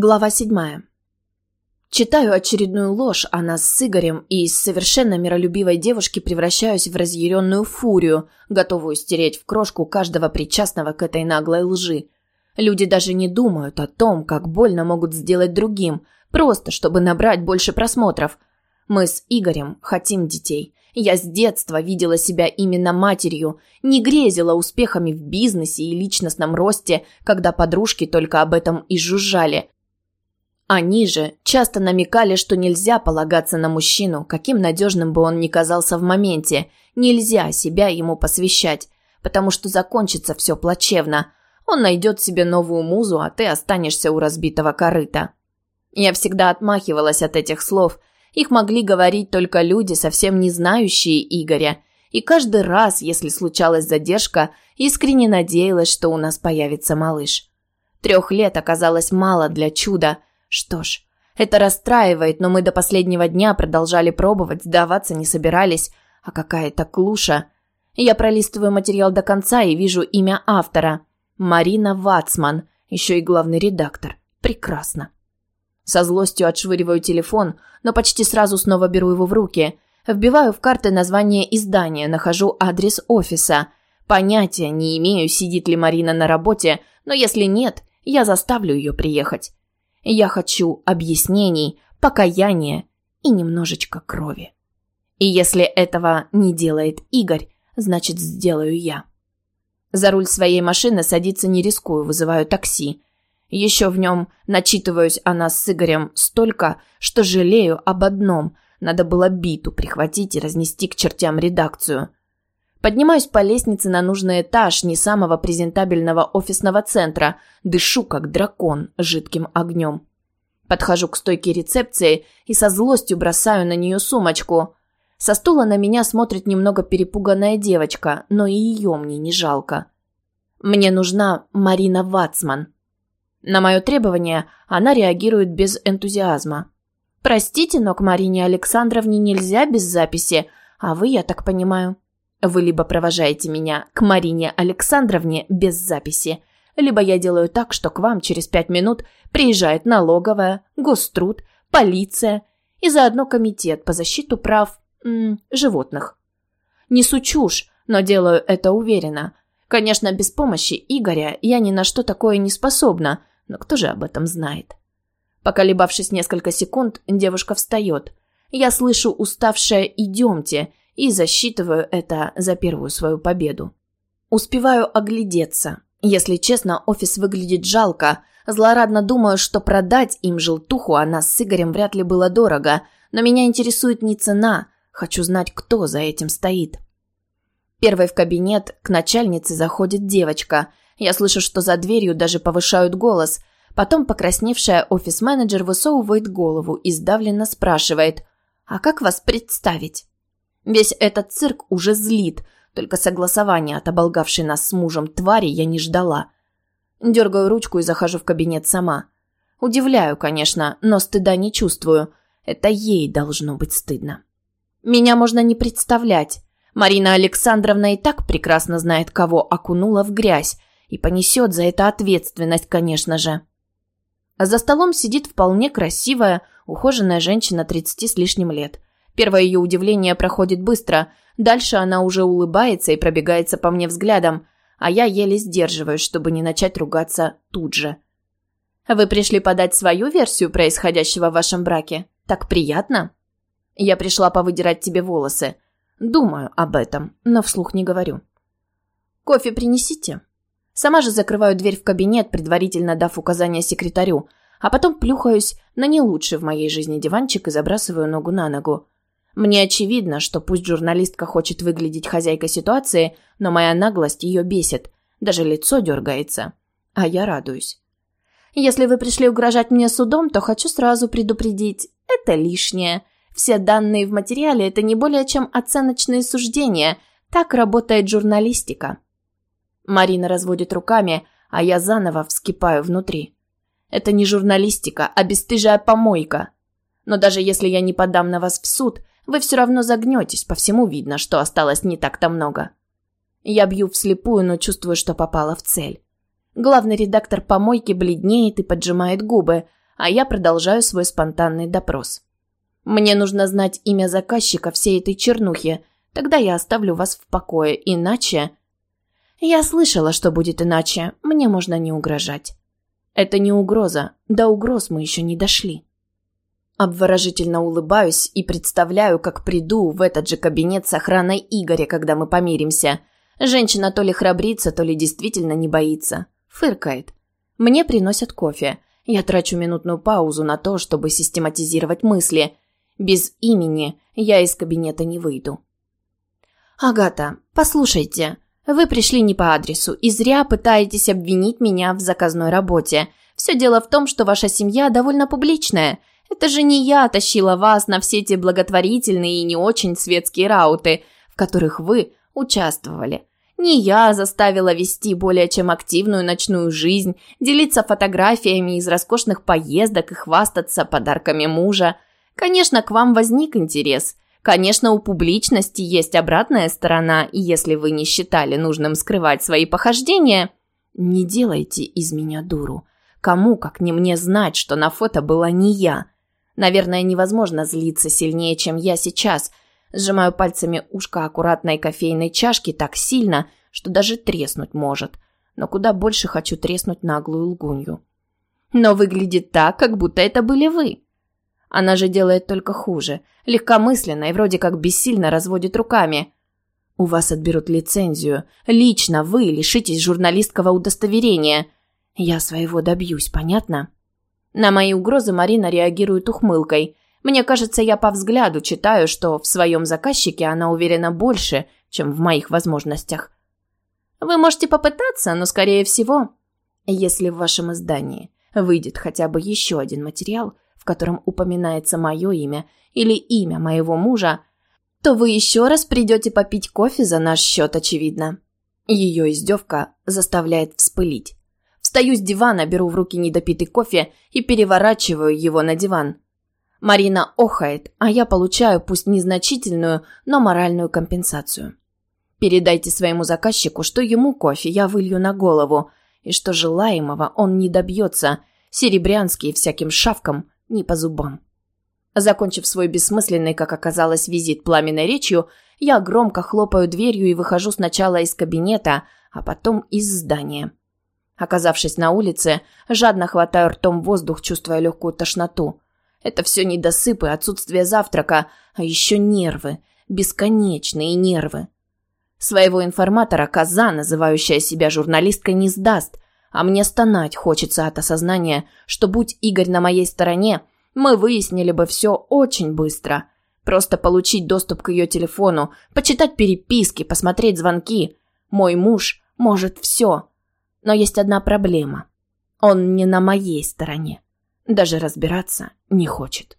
Глава седьмая. Читаю очередную ложь о нас с Игорем и из совершенно миролюбивой девушки превращаюсь в разъяренную фурию, готовую стереть в крошку каждого причастного к этой наглой лжи. Люди даже не думают о том, как больно могут сделать другим, просто чтобы набрать больше просмотров. Мы с Игорем хотим детей. Я с детства видела себя именно матерью, не грезила успехами в бизнесе и личностном росте, когда подружки только об этом и жужжали. Они же часто намекали, что нельзя полагаться на мужчину, каким надежным бы он ни казался в моменте. Нельзя себя ему посвящать, потому что закончится все плачевно. Он найдет себе новую музу, а ты останешься у разбитого корыта. Я всегда отмахивалась от этих слов. Их могли говорить только люди, совсем не знающие Игоря. И каждый раз, если случалась задержка, искренне надеялась, что у нас появится малыш. Трех лет оказалось мало для чуда – что ж, это расстраивает, но мы до последнего дня продолжали пробовать, сдаваться не собирались. А какая-то клуша. Я пролистываю материал до конца и вижу имя автора. Марина Вацман, еще и главный редактор. Прекрасно. Со злостью отшвыриваю телефон, но почти сразу снова беру его в руки. Вбиваю в карты название издания, нахожу адрес офиса. Понятия не имею, сидит ли Марина на работе, но если нет, я заставлю ее приехать. Я хочу объяснений, покаяния и немножечко крови. И если этого не делает Игорь, значит, сделаю я. За руль своей машины садиться не рискую, вызываю такси. Еще в нем начитываюсь о нас с Игорем столько, что жалею об одном. Надо было биту прихватить и разнести к чертям редакцию. Поднимаюсь по лестнице на нужный этаж не самого презентабельного офисного центра, дышу как дракон жидким огнем. Подхожу к стойке рецепции и со злостью бросаю на нее сумочку. Со стула на меня смотрит немного перепуганная девочка, но и ее мне не жалко. Мне нужна Марина Вацман. На мое требование она реагирует без энтузиазма. «Простите, но к Марине Александровне нельзя без записи, а вы, я так понимаю...» Вы либо провожаете меня к Марине Александровне без записи, либо я делаю так, что к вам через пять минут приезжает налоговая, гоструд, полиция и заодно комитет по защиту прав м, животных. Несу чушь, но делаю это уверенно. Конечно, без помощи Игоря я ни на что такое не способна, но кто же об этом знает? Поколебавшись несколько секунд, девушка встает. Я слышу уставшее «идемте» и засчитываю это за первую свою победу. Успеваю оглядеться. Если честно, офис выглядит жалко. Злорадно думаю, что продать им желтуху а нас с Игорем вряд ли было дорого, но меня интересует не цена, хочу знать, кто за этим стоит. Первой в кабинет к начальнице заходит девочка. Я слышу, что за дверью даже повышают голос. Потом покрасневшая офис-менеджер высовывает голову и сдавленно спрашивает «А как вас представить?» Весь этот цирк уже злит, только согласования от оболгавшей нас с мужем твари я не ждала. Дергаю ручку и захожу в кабинет сама. Удивляю, конечно, но стыда не чувствую. Это ей должно быть стыдно. Меня можно не представлять. Марина Александровна и так прекрасно знает, кого окунула в грязь, и понесет за это ответственность, конечно же. За столом сидит вполне красивая, ухоженная женщина 30 с лишним лет – Первое ее удивление проходит быстро. Дальше она уже улыбается и пробегается по мне взглядом, а я еле сдерживаюсь, чтобы не начать ругаться тут же. «Вы пришли подать свою версию происходящего в вашем браке? Так приятно?» «Я пришла повыдирать тебе волосы. Думаю об этом, но вслух не говорю». «Кофе принесите?» Сама же закрываю дверь в кабинет, предварительно дав указание секретарю, а потом плюхаюсь на не лучший в моей жизни диванчик и забрасываю ногу на ногу. Мне очевидно, что пусть журналистка хочет выглядеть хозяйкой ситуации, но моя наглость ее бесит. Даже лицо дергается. А я радуюсь. Если вы пришли угрожать мне судом, то хочу сразу предупредить. Это лишнее. Все данные в материале – это не более чем оценочные суждения. Так работает журналистика. Марина разводит руками, а я заново вскипаю внутри. Это не журналистика, а бесстыжая помойка. Но даже если я не подам на вас в суд, вы все равно загнетесь, по всему видно, что осталось не так-то много. Я бью вслепую, но чувствую, что попала в цель. Главный редактор помойки бледнеет и поджимает губы, а я продолжаю свой спонтанный допрос. Мне нужно знать имя заказчика всей этой чернухи, тогда я оставлю вас в покое, иначе... Я слышала, что будет иначе, мне можно не угрожать. Это не угроза, до угроз мы еще не дошли. Обворожительно улыбаюсь и представляю, как приду в этот же кабинет с охраной Игоря, когда мы помиримся. Женщина то ли храбрится, то ли действительно не боится. Фыркает. Мне приносят кофе. Я трачу минутную паузу на то, чтобы систематизировать мысли. Без имени я из кабинета не выйду. «Агата, послушайте, вы пришли не по адресу и зря пытаетесь обвинить меня в заказной работе. Все дело в том, что ваша семья довольно публичная. Это же не я тащила вас на все эти благотворительные и не очень светские рауты, в которых вы участвовали. Не я заставила вести более чем активную ночную жизнь, делиться фотографиями из роскошных поездок и хвастаться подарками мужа. Конечно, к вам возник интерес. Конечно, у публичности есть обратная сторона, и если вы не считали нужным скрывать свои похождения, не делайте из меня дуру. Кому, как не мне, знать, что на фото была не я? Наверное, невозможно злиться сильнее, чем я сейчас – Сжимаю пальцами ушко аккуратной кофейной чашки так сильно, что даже треснуть может. Но куда больше хочу треснуть наглую лгунью. Но выглядит так, как будто это были вы. Она же делает только хуже. Легкомысленно и вроде как бессильно разводит руками. У вас отберут лицензию. Лично вы лишитесь журналистского удостоверения. Я своего добьюсь, понятно? На мои угрозы Марина реагирует ухмылкой – мне кажется, я по взгляду читаю, что в своем заказчике она уверена больше, чем в моих возможностях. Вы можете попытаться, но, скорее всего, если в вашем издании выйдет хотя бы еще один материал, в котором упоминается мое имя или имя моего мужа, то вы еще раз придете попить кофе за наш счет, очевидно. Ее издевка заставляет вспылить. Встаю с дивана, беру в руки недопитый кофе и переворачиваю его на диван. Марина охает, а я получаю пусть незначительную, но моральную компенсацию. Передайте своему заказчику, что ему кофе я вылью на голову, и что желаемого он не добьется, серебрянский всяким шавкам не по зубам. Закончив свой бессмысленный, как оказалось, визит пламенной речью, я громко хлопаю дверью и выхожу сначала из кабинета, а потом из здания. Оказавшись на улице, жадно хватаю ртом воздух, чувствуя легкую тошноту. Это все недосыпы, отсутствие завтрака, а еще нервы, бесконечные нервы. Своего информатора коза, называющая себя журналисткой, не сдаст, а мне стонать хочется от осознания, что будь Игорь на моей стороне, мы выяснили бы все очень быстро. Просто получить доступ к ее телефону, почитать переписки, посмотреть звонки. Мой муж может все. Но есть одна проблема. Он не на моей стороне. Даже разбираться не хочет.